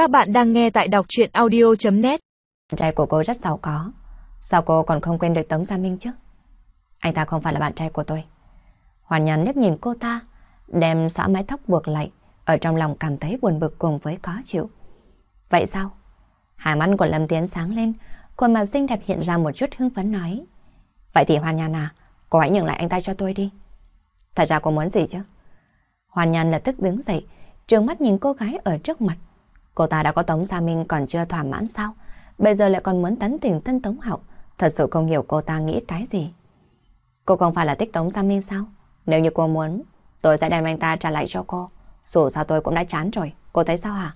Các bạn đang nghe tại đọc chuyện audio.net Bạn trai của cô rất giàu có. Sao cô còn không quên được Tống Gia Minh chứ? Anh ta không phải là bạn trai của tôi. Hoàn nhàn liếc nhìn cô ta, đem xõa mái tóc buộc lại, ở trong lòng cảm thấy buồn bực cùng với khó chịu. Vậy sao? Hai mắt của Lâm Tiến sáng lên, khuôn mặt xinh đẹp hiện ra một chút hưng phấn nói. Vậy thì Hoàn nhàn à, cô hãy nhường lại anh ta cho tôi đi. Thật ra cô muốn gì chứ? Hoàn nhàn lập tức đứng dậy, trường mắt nhìn cô gái ở trước mặt. Cô ta đã có Tống Gia Minh còn chưa thỏa mãn sao? Bây giờ lại còn muốn tấn tình tân Tống Hậu. Thật sự không hiểu cô ta nghĩ cái gì. Cô không phải là thích Tống Gia Minh sao? Nếu như cô muốn, tôi sẽ đem anh ta trả lại cho cô. Dù sao tôi cũng đã chán rồi, cô thấy sao hả?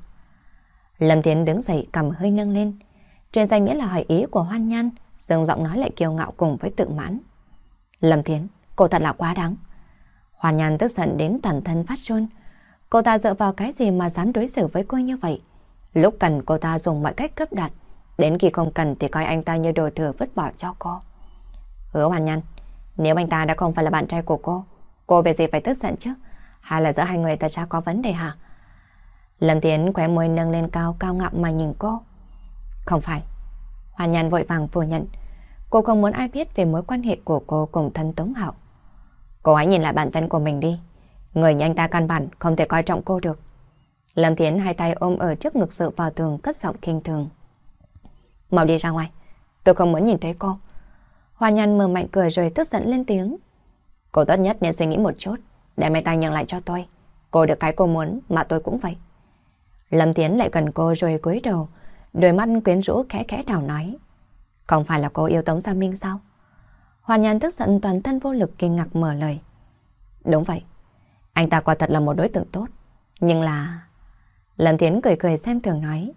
Lâm Thiến đứng dậy cầm hơi nâng lên. Trên danh nghĩa là hỏi ý của Hoan Nhan, dừng giọng nói lại kiêu ngạo cùng với tự mãn. Lâm Thiến, cô thật là quá đáng. Hoan Nhan tức giận đến toàn thân phát run. Cô ta dựa vào cái gì mà dám đối xử với cô như vậy? Lúc cần cô ta dùng mọi cách cấp đặt, đến khi không cần thì coi anh ta như đồ thừa vứt bỏ cho cô. Hứa Hoàn Nhân, nếu anh ta đã không phải là bạn trai của cô, cô về gì phải tức giận chứ? Hay là giữa hai người ta ra có vấn đề hả? Lâm Tiến khóe môi nâng lên cao cao ngạo mà nhìn cô. Không phải. Hoàn Nhân vội vàng phủ nhận. Cô không muốn ai biết về mối quan hệ của cô cùng thân Tống hậu Cô hãy nhìn lại bản thân của mình đi. Người như anh ta căn bản không thể coi trọng cô được. Lâm Thiến hai tay ôm ở trước ngực dựa vào tường cất giọng kinh thường. Mau đi ra ngoài, tôi không muốn nhìn thấy cô. Hoa nhăn mở mạnh cười rồi tức giận lên tiếng. Cô tốt nhất nên suy nghĩ một chút, để mấy tay nhận lại cho tôi. Cô được cái cô muốn mà tôi cũng vậy. Lâm Thiến lại gần cô rồi cúi đầu, đôi mắt quyến rũ khẽ khẽ đào nói. Không phải là cô yêu Tống Gia Minh sao? Hoàn nhàn tức giận toàn thân vô lực kinh ngạc mở lời. Đúng vậy, anh ta quả thật là một đối tượng tốt. Nhưng là... Lâm Thiến cười cười xem thường nói.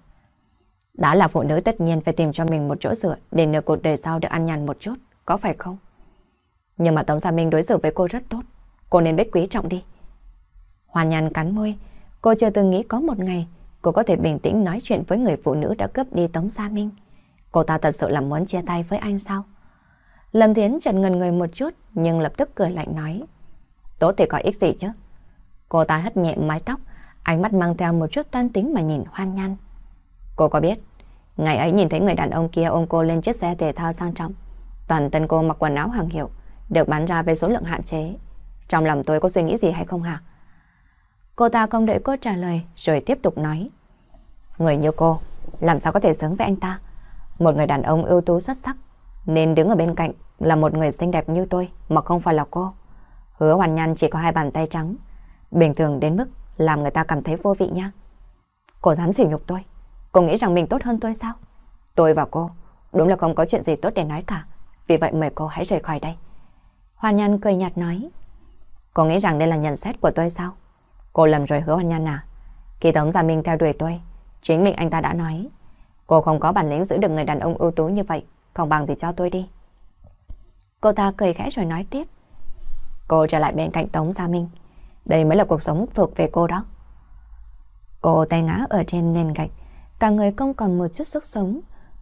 Đã là phụ nữ tất nhiên phải tìm cho mình một chỗ dựa để nửa cuộc đời sau được ăn nhàn một chút, có phải không? Nhưng mà Tống Gia Minh đối xử với cô rất tốt, cô nên biết quý trọng đi. Hoàn nhàn cắn môi, cô chưa từng nghĩ có một ngày cô có thể bình tĩnh nói chuyện với người phụ nữ đã cướp đi Tống Gia Minh. Cô ta thật sự là muốn chia tay với anh sao? Lâm Thiến trần ngần người một chút nhưng lập tức cười lạnh nói. Tốt thì có ích gì chứ? Cô ta hất nhẹ mái tóc, ánh mắt mang theo một chút tan tính mà nhìn hoan nhan. Cô có biết, ngày ấy nhìn thấy người đàn ông kia ôm cô lên chiếc xe thể thao sang trọng. Toàn thân cô mặc quần áo hàng hiệu, được bán ra với số lượng hạn chế. Trong lòng tôi có suy nghĩ gì hay không hả? Cô ta không đợi cô trả lời rồi tiếp tục nói. Người như cô, làm sao có thể xứng với anh ta? Một người đàn ông ưu tú xuất sắc, nên đứng ở bên cạnh là một người xinh đẹp như tôi mà không phải là cô. Hứa hoàn nhan chỉ có hai bàn tay trắng, bình thường đến mức làm người ta cảm thấy vô vị nha. Cô dám sỉ nhục tôi, cô nghĩ rằng mình tốt hơn tôi sao? Tôi và cô, đúng là không có chuyện gì tốt để nói cả, vì vậy mời cô hãy rời khỏi đây. Hoàn nhan cười nhạt nói, cô nghĩ rằng đây là nhận xét của tôi sao? Cô lầm rồi hứa hoàn nhan à? Khi Tống Gia Minh theo đuổi tôi, chính mình anh ta đã nói, cô không có bản lĩnh giữ được người đàn ông ưu tú như vậy, không bằng thì cho tôi đi. Cô ta cười khẽ rồi nói tiếp. Cô trở lại bên cạnh Tống Gia Minh. Đây mới là cuộc sống thuộc về cô đó. Cô tay ngã ở trên nền gạch, cả người không còn một chút sức sống.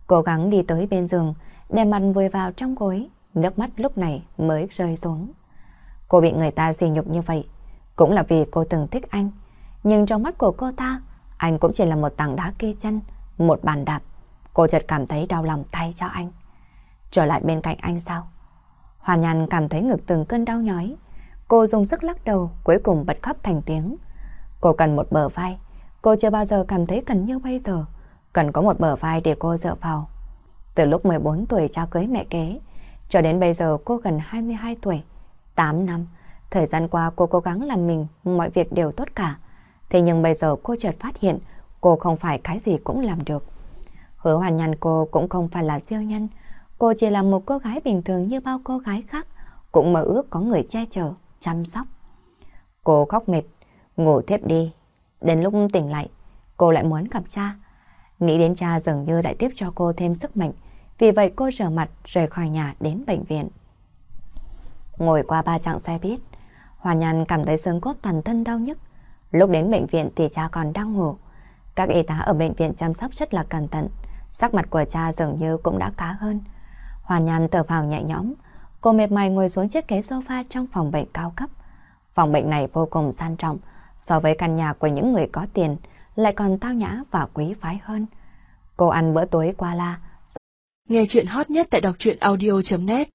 Cố gắng đi tới bên giường, đè mặt vùi vào trong gối, nước mắt lúc này mới rơi xuống. Cô bị người ta xì nhục như vậy, cũng là vì cô từng thích anh. Nhưng trong mắt của cô ta, anh cũng chỉ là một tảng đá kê chân, một bàn đạp. Cô chợt cảm thấy đau lòng thay cho anh. Trở lại bên cạnh anh sao? Hoàn nhàn cảm thấy ngực từng cơn đau nhói. Cô dùng sức lắc đầu, cuối cùng bật khóc thành tiếng. Cô cần một bờ vai. Cô chưa bao giờ cảm thấy cần như bây giờ. Cần có một bờ vai để cô dựa vào. Từ lúc 14 tuổi trao cưới mẹ kế, cho đến bây giờ cô gần 22 tuổi. 8 năm, thời gian qua cô cố gắng làm mình, mọi việc đều tốt cả. Thế nhưng bây giờ cô chợt phát hiện cô không phải cái gì cũng làm được. Hứa hoàn nhàn cô cũng không phải là siêu nhân. Cô chỉ là một cô gái bình thường như bao cô gái khác, cũng mơ ước có người che chở, chăm sóc. Cô khóc mệt, ngủ thiếp đi. Đến lúc tỉnh lại, cô lại muốn gặp cha. Nghĩ đến cha dường như lại tiếp cho cô thêm sức mạnh, vì vậy cô rửa mặt rời khỏi nhà đến bệnh viện. Ngồi qua ba chặng xe buýt, Hòa Nhan cảm thấy xương cốt toàn thân đau nhức. Lúc đến bệnh viện thì cha còn đang ngủ. Các y tá ở bệnh viện chăm sóc rất là cẩn thận. Sắc mặt của cha dường như cũng đã khá hơn. Hoàn Nhan thở vào nhẹ nhõm. Cô mệt mỏi ngồi xuống chiếc ghế sofa trong phòng bệnh cao cấp. Phòng bệnh này vô cùng sang trọng. So với căn nhà của những người có tiền, lại còn tao nhã và quý phái hơn. Cô ăn bữa tối qua la. Nghe chuyện hot nhất tại đọc truyện audio.net